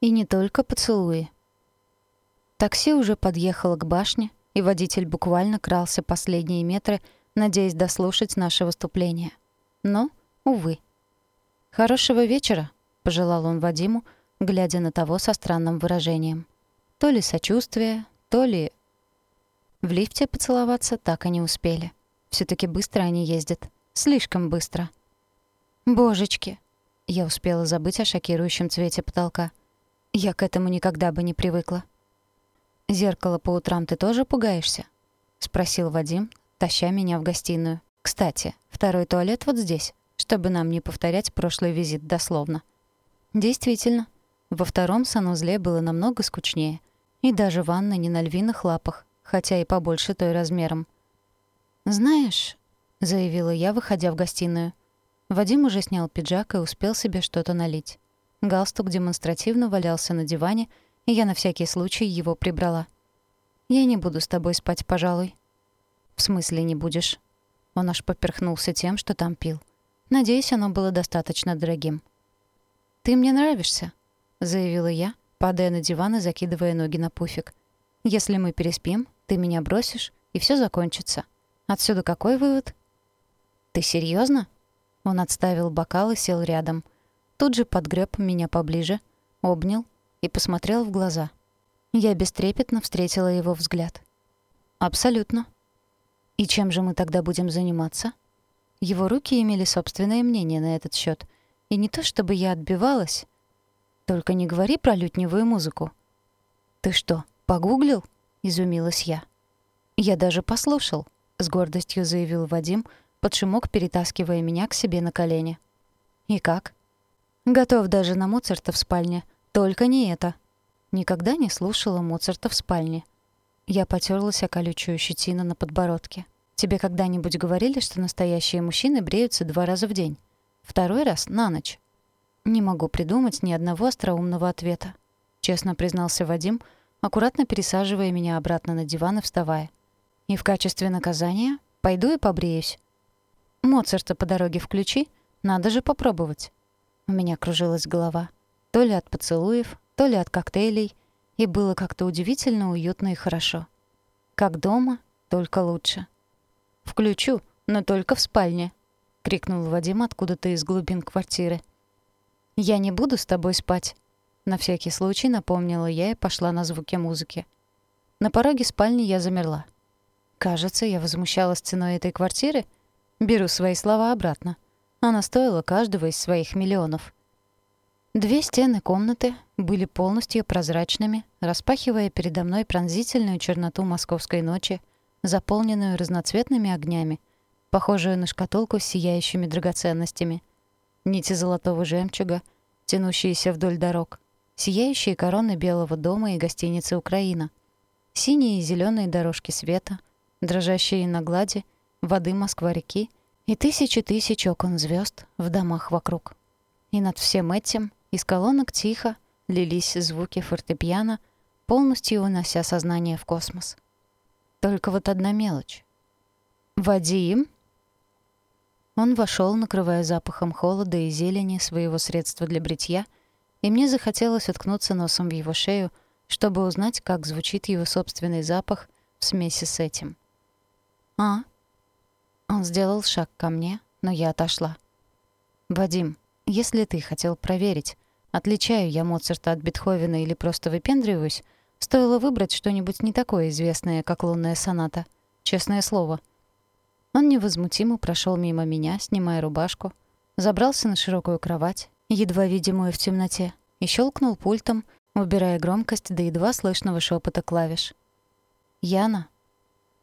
И не только поцелуи. Такси уже подъехало к башне, и водитель буквально крался последние метры, надеясь дослушать наше выступление. Но, увы. «Хорошего вечера», — пожелал он Вадиму, глядя на того со странным выражением. То ли сочувствие, то ли... В лифте поцеловаться так и не успели. все таки быстро они ездят. Слишком быстро. «Божечки!» Я успела забыть о шокирующем цвете потолка. Я к этому никогда бы не привыкла. «Зеркало по утрам ты тоже пугаешься?» — спросил Вадим, таща меня в гостиную. «Кстати, второй туалет вот здесь, чтобы нам не повторять прошлый визит дословно». Действительно, во втором санузле было намного скучнее. И даже ванна не на львиных лапах, хотя и побольше той размером. «Знаешь», — заявила я, выходя в гостиную, Вадим уже снял пиджак и успел себе что-то налить. Галстук демонстративно валялся на диване, и я на всякий случай его прибрала. «Я не буду с тобой спать, пожалуй». «В смысле не будешь?» Он аж поперхнулся тем, что там пил. Надеюсь, оно было достаточно дорогим. «Ты мне нравишься», — заявила я, падая на диван и закидывая ноги на пуфик. «Если мы переспим, ты меня бросишь, и все закончится. Отсюда какой вывод?» «Ты серьезно? Он отставил бокал и сел рядом. Тут же подгреб меня поближе, обнял и посмотрел в глаза. Я бестрепетно встретила его взгляд. «Абсолютно». «И чем же мы тогда будем заниматься?» Его руки имели собственное мнение на этот счет, И не то чтобы я отбивалась, только не говори про лютневую музыку. Ты что, погуглил? изумилась я. Я даже послушал, с гордостью заявил Вадим, под шумок перетаскивая меня к себе на колени. И как? Готов даже на Моцарта в спальне, только не это. Никогда не слушала Моцарта в спальне. Я потёрлась о колючую щетину на подбородке. Тебе когда-нибудь говорили, что настоящие мужчины бреются два раза в день? Второй раз — на ночь. Не могу придумать ни одного остроумного ответа. Честно признался Вадим, аккуратно пересаживая меня обратно на диван и вставая. И в качестве наказания пойду и побреюсь. Моцарта по дороге включи, надо же попробовать. У меня кружилась голова. То ли от поцелуев, то ли от коктейлей, и было как-то удивительно уютно и хорошо. Как дома, только лучше. «Включу, но только в спальне», — крикнул Вадим откуда-то из глубин квартиры. «Я не буду с тобой спать», — на всякий случай напомнила я и пошла на звуки музыки. На пороге спальни я замерла. Кажется, я возмущалась ценой этой квартиры. Беру свои слова обратно. Она стоила каждого из своих миллионов. Две стены комнаты были полностью прозрачными, распахивая передо мной пронзительную черноту московской ночи, заполненную разноцветными огнями, похожую на шкатулку с сияющими драгоценностями — нити золотого жемчуга, тянущиеся вдоль дорог, сияющие короны Белого дома и гостиницы «Украина», синие и зеленые дорожки света, дрожащие на глади воды Москва-реки и тысячи тысяч окон звезд в домах вокруг. И над всем этим из колонок тихо лились звуки фортепиано, полностью унося сознание в космос. Только вот одна мелочь. «Вадим?» Он вошел, накрывая запахом холода и зелени своего средства для бритья, и мне захотелось уткнуться носом в его шею, чтобы узнать, как звучит его собственный запах в смеси с этим. «А?» Он сделал шаг ко мне, но я отошла. «Вадим, если ты хотел проверить, отличаю я Моцарта от Бетховена или просто выпендриваюсь, стоило выбрать что-нибудь не такое известное, как «Лунная соната». Честное слово — он невозмутимо прошел мимо меня, снимая рубашку, забрался на широкую кровать, едва видимую в темноте, и щелкнул пультом, убирая громкость до едва слышного шепота клавиш. «Яна».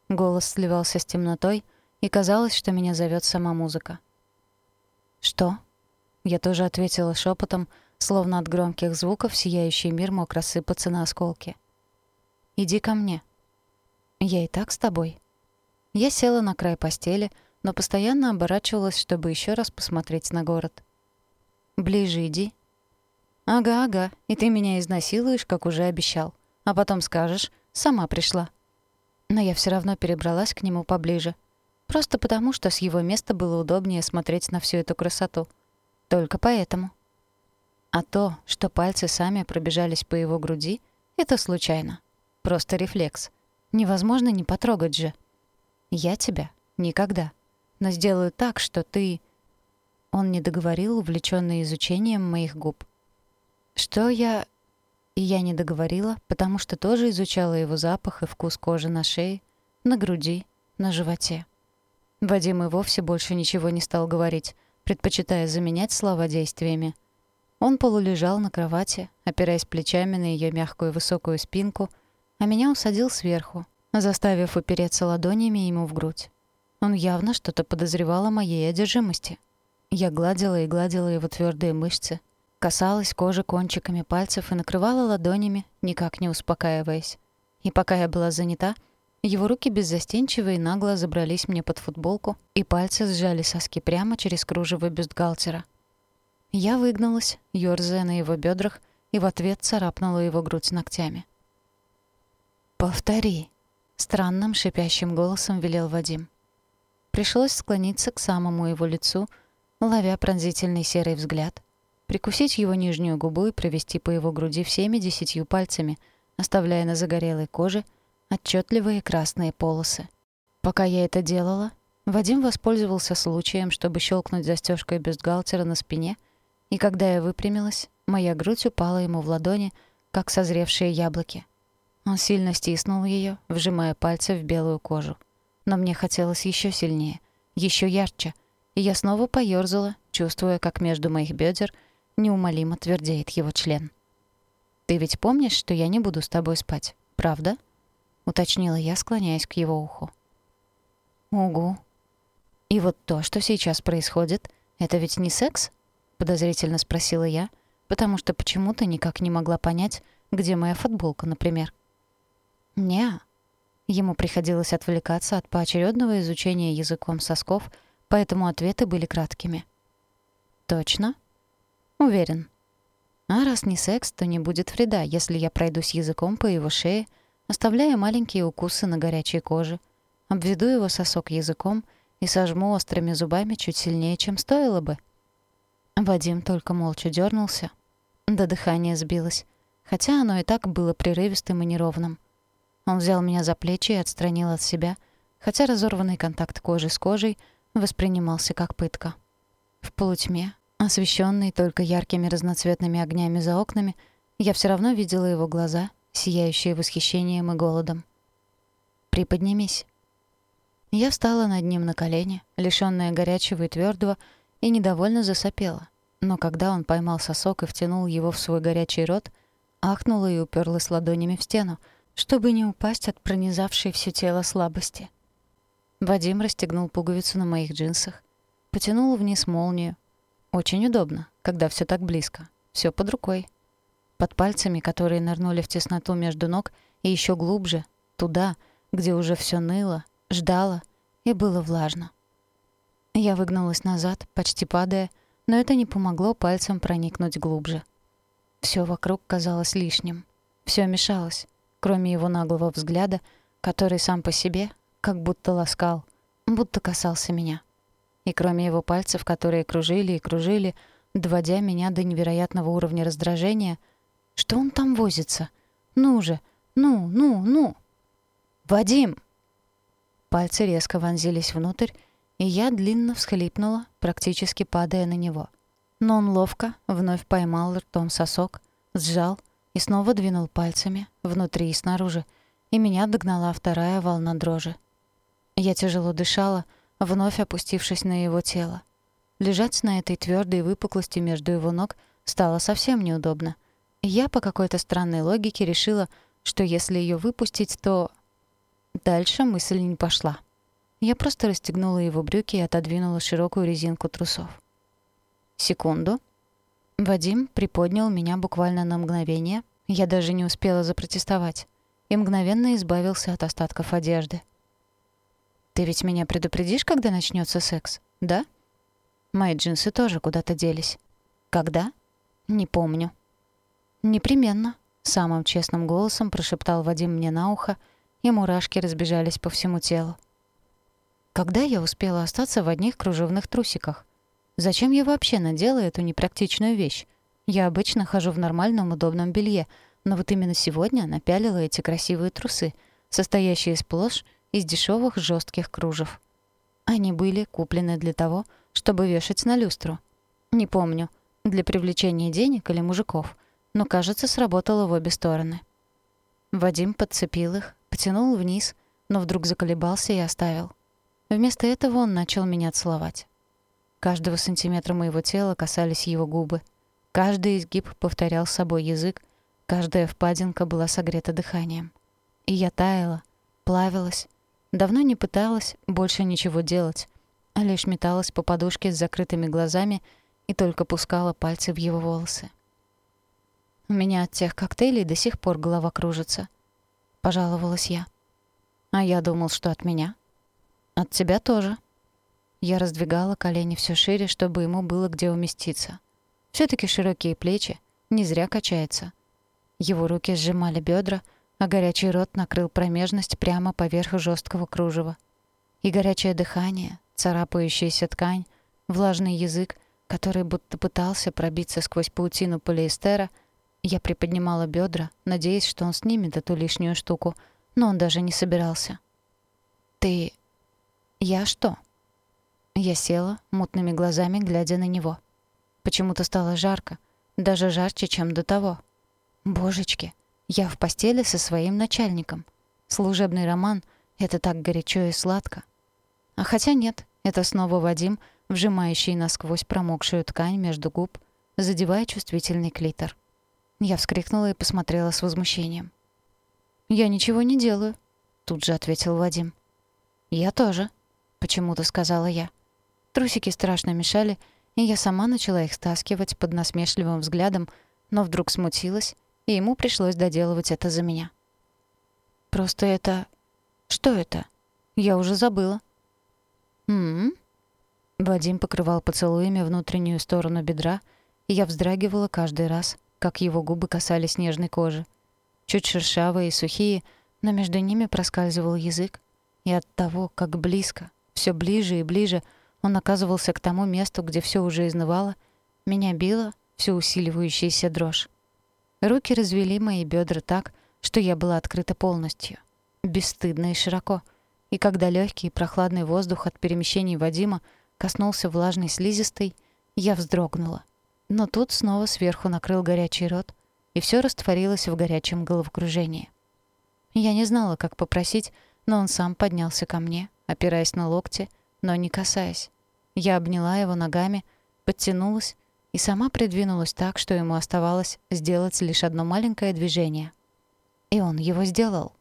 Голос сливался с темнотой, и казалось, что меня зовет сама музыка. «Что?» Я тоже ответила шепотом, словно от громких звуков сияющий мир мог рассыпаться на осколки. «Иди ко мне». «Я и так с тобой», я села на край постели, но постоянно оборачивалась, чтобы еще раз посмотреть на город. «Ближе иди». «Ага, ага, и ты меня изнасилуешь, как уже обещал. А потом скажешь, сама пришла». Но я все равно перебралась к нему поближе. Просто потому, что с его места было удобнее смотреть на всю эту красоту. Только поэтому. А то, что пальцы сами пробежались по его груди, это случайно. Просто рефлекс. Невозможно не потрогать же. Я тебя никогда. Но сделаю так, что ты... Он не договорил, увлечённый изучением моих губ. Что я... И я не договорила, потому что тоже изучала его запах и вкус кожи на шее, на груди, на животе. Вадим и вовсе больше ничего не стал говорить, предпочитая заменять слова действиями. Он полулежал на кровати, опираясь плечами на ее мягкую высокую спинку, а меня усадил сверху, заставив упереться ладонями ему в грудь. Он явно что-то подозревал о моей одержимости. Я гладила и гладила его твердые мышцы, касалась кожи кончиками пальцев и накрывала ладонями, никак не успокаиваясь. И пока я была занята, его руки беззастенчиво и нагло забрались мне под футболку, и пальцы сжали соски прямо через кружево бюстгальтера. Я выгнулась, ёрзая на его бедрах, и в ответ царапнула его грудь ногтями. «Повтори», — странным шипящим голосом велел Вадим. Пришлось склониться к самому его лицу, ловя пронзительный серый взгляд, прикусить его нижнюю губу и провести по его груди всеми десятью пальцами, оставляя на загорелой коже отчетливые красные полосы. Пока я это делала, Вадим воспользовался случаем, чтобы щелкнуть застежкой бюстгальтера на спине, и когда я выпрямилась, моя грудь упала ему в ладони, как созревшие яблоки. Он сильно стиснул ее, вжимая пальцы в белую кожу. Но мне хотелось еще сильнее, еще ярче, и я снова поёрзала, чувствуя, как между моих бедер неумолимо твердеет его член. «Ты ведь помнишь, что я не буду с тобой спать, правда?» — уточнила я, склоняясь к его уху. «Угу. И вот то, что сейчас происходит, это ведь не секс?» — подозрительно спросила я, потому что почему-то никак не могла понять, где моя футболка, например. «Не-а», Ему приходилось отвлекаться от поочередного изучения языком сосков, поэтому ответы были краткими. «Точно?» «Уверен». «А раз не секс, то не будет вреда, если я пройдусь языком по его шее, оставляя маленькие укусы на горячей коже, обведу его сосок языком и сожму острыми зубами чуть сильнее, чем стоило бы». Вадим только молча дернулся, до дыхания сбилось, хотя оно и так было прерывистым и неровным. Он взял меня за плечи и отстранил от себя, хотя разорванный контакт кожи с кожей воспринимался как пытка. В полутьме, освещенный только яркими разноцветными огнями за окнами, я все равно видела его глаза, сияющие восхищением и голодом. «Приподнимись». Я встала над ним на колени, лишённая горячего и твердого, и недовольно засопела. Но когда он поймал сосок и втянул его в свой горячий рот, ахнула и уперлась ладонями в стену — чтобы не упасть от пронизавшей все тело слабости. Вадим расстегнул пуговицу на моих джинсах, потянул вниз молнию. Очень удобно, когда все так близко, все под рукой. Под пальцами, которые нырнули в тесноту между ног, и еще глубже, туда, где уже все ныло, ждало и было влажно. Я выгнулась назад, почти падая, но это не помогло пальцам проникнуть глубже. Все вокруг казалось лишним. все мешалось кроме его наглого взгляда, который сам по себе как будто ласкал, будто касался меня. И кроме его пальцев, которые кружили и кружили, доводя меня до невероятного уровня раздражения, что он там возится? Ну же, ну, ну, ну! «Вадим!» Пальцы резко вонзились внутрь, и я длинно всхлипнула, практически падая на него. Но он ловко вновь поймал ртом сосок, сжал — и снова двинул пальцами, внутри и снаружи, и меня догнала вторая волна дрожи. Я тяжело дышала, вновь опустившись на его тело. Лежать на этой твердой выпуклости между его ног стало совсем неудобно. Я по какой-то странной логике решила, что если ее выпустить, то... Дальше мысль не пошла. Я просто расстегнула его брюки и отодвинула широкую резинку трусов. Секунду — Вадим приподнял меня буквально на мгновение, я даже не успела запротестовать, и мгновенно избавился от остатков одежды. «Ты ведь меня предупредишь, когда начнется секс, да?» Мои джинсы тоже куда-то делись. «Когда?» «Не помню». «Непременно», — самым честным голосом прошептал Вадим мне на ухо, и мурашки разбежались по всему телу. Когда я успела остаться в одних кружевных трусиках? Зачем я вообще надела эту непрактичную вещь? Я обычно хожу в нормальном удобном белье, но вот именно сегодня напялила эти красивые трусы, состоящие сплошь из дешевых жестких кружев. Они были куплены для того, чтобы вешать на люстру. Не помню, для привлечения денег или мужиков, но, кажется, сработало в обе стороны. Вадим подцепил их, потянул вниз, но вдруг заколебался и оставил. Вместо этого он начал меня целовать. Каждого сантиметра моего тела касались его губы. Каждый изгиб повторял с собой язык, каждая впадинка была согрета дыханием. И я таяла, плавилась, давно не пыталась больше ничего делать, а лишь металась по подушке с закрытыми глазами и только пускала пальцы в его волосы. У меня от тех коктейлей до сих пор голова кружится. Пожаловалась я. А я думал, что от меня. От тебя тоже. Я раздвигала колени все шире, чтобы ему было где уместиться. все таки широкие плечи, не зря качается. Его руки сжимали бедра, а горячий рот накрыл промежность прямо поверх жесткого кружева. И горячее дыхание, царапающаяся ткань, влажный язык, который будто пытался пробиться сквозь паутину полиэстера — я приподнимала бедра, надеясь, что он снимет эту лишнюю штуку, но он даже не собирался. «Ты... я что?» Я села, мутными глазами глядя на него. Почему-то стало жарко, даже жарче, чем до того. Божечки, я в постели со своим начальником. Служебный роман — это так горячо и сладко. А хотя нет, это снова Вадим, вжимающий насквозь промокшую ткань между губ, задевая чувствительный клитор. Я вскрикнула и посмотрела с возмущением. «Я ничего не делаю», — тут же ответил Вадим. «Я тоже», — почему-то сказала я. Трусики страшно мешали, и я сама начала их стаскивать под насмешливым взглядом, но вдруг смутилась, и ему пришлось доделывать это за меня. «Просто это... Что это? Я уже забыла». «М-м-м?» Вадим покрывал поцелуями внутреннюю сторону бедра, и я вздрагивала каждый раз, как его губы касались нежной кожи. Чуть шершавые и сухие, но между ними проскальзывал язык. И от того, как близко, все ближе и ближе, он оказывался к тому месту, где все уже изнывало, меня била все усиливающаяся дрожь. Руки развели мои бедра так, что я была открыта полностью, бесстыдно и широко. И когда легкий и прохладный воздух от перемещений Вадима коснулся влажной слизистой, я вздрогнула — но тут снова сверху накрыл горячий рот, и все растворилось в горячем головокружении. Я не знала, как попросить, но он сам поднялся ко мне, опираясь на локти, но не касаясь. Я обняла его ногами, подтянулась и сама придвинулась так, что ему оставалось сделать лишь одно маленькое движение. И он его сделал,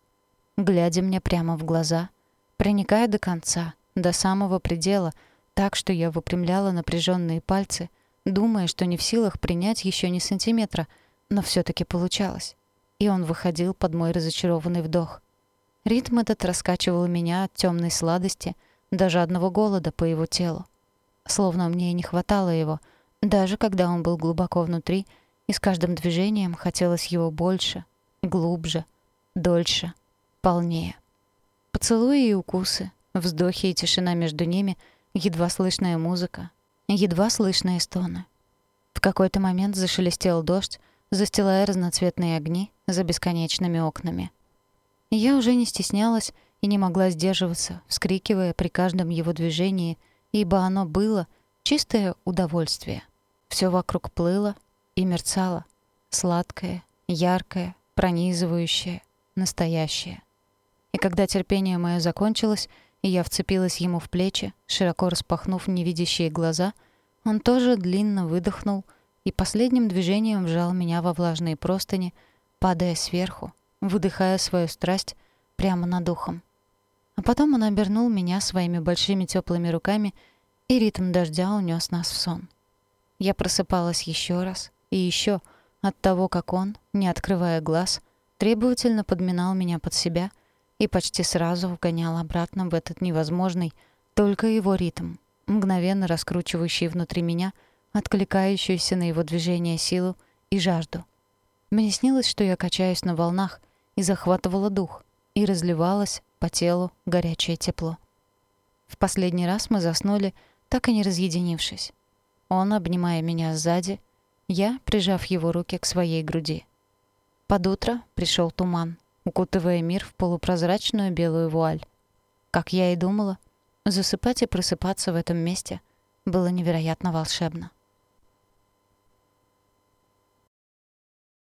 глядя мне прямо в глаза, проникая до конца, до самого предела, так что я выпрямляла напряженные пальцы — думая, что не в силах принять еще ни сантиметра, но все таки получалось. И он выходил под мой разочарованный вдох. Ритм этот раскачивал меня от темной сладости до жадного голода по его телу. Словно мне и не хватало его, даже когда он был глубоко внутри, и с каждым движением хотелось его больше, глубже, дольше, полнее. Поцелуи и укусы, вздохи и тишина между ними, едва слышная музыка, едва слышные стоны. В какой-то момент зашелестел дождь, застилая разноцветные огни за бесконечными окнами. Я уже не стеснялась и не могла сдерживаться, вскрикивая при каждом его движении, ибо оно было чистое удовольствие. Все вокруг плыло и мерцало, сладкое, яркое, пронизывающее, настоящее. И когда терпение мое закончилось, я вцепилась ему в плечи, широко распахнув невидящие глаза. Он тоже длинно выдохнул и последним движением вжал меня во влажные простыни, падая сверху, выдыхая свою страсть прямо над ухом. А потом он обернул меня своими большими теплыми руками, и ритм дождя унес нас в сон. Я просыпалась еще раз и еще от того, как он, не открывая глаз, требовательно подминал меня под себя — и почти сразу вгонял обратно в этот невозможный, только его ритм, мгновенно раскручивающий внутри меня, откликающуюся на его движение силу и жажду. Мне снилось, что я качаюсь на волнах и захватывала дух, и разливалось по телу горячее тепло. В последний раз мы заснули, так и не разъединившись. Он, обнимая меня сзади, Я, прижав его руки к своей груди. Под утро пришел туман, укутывая мир в полупрозрачную белую вуаль. Как я и думала, засыпать и просыпаться в этом месте было невероятно волшебно.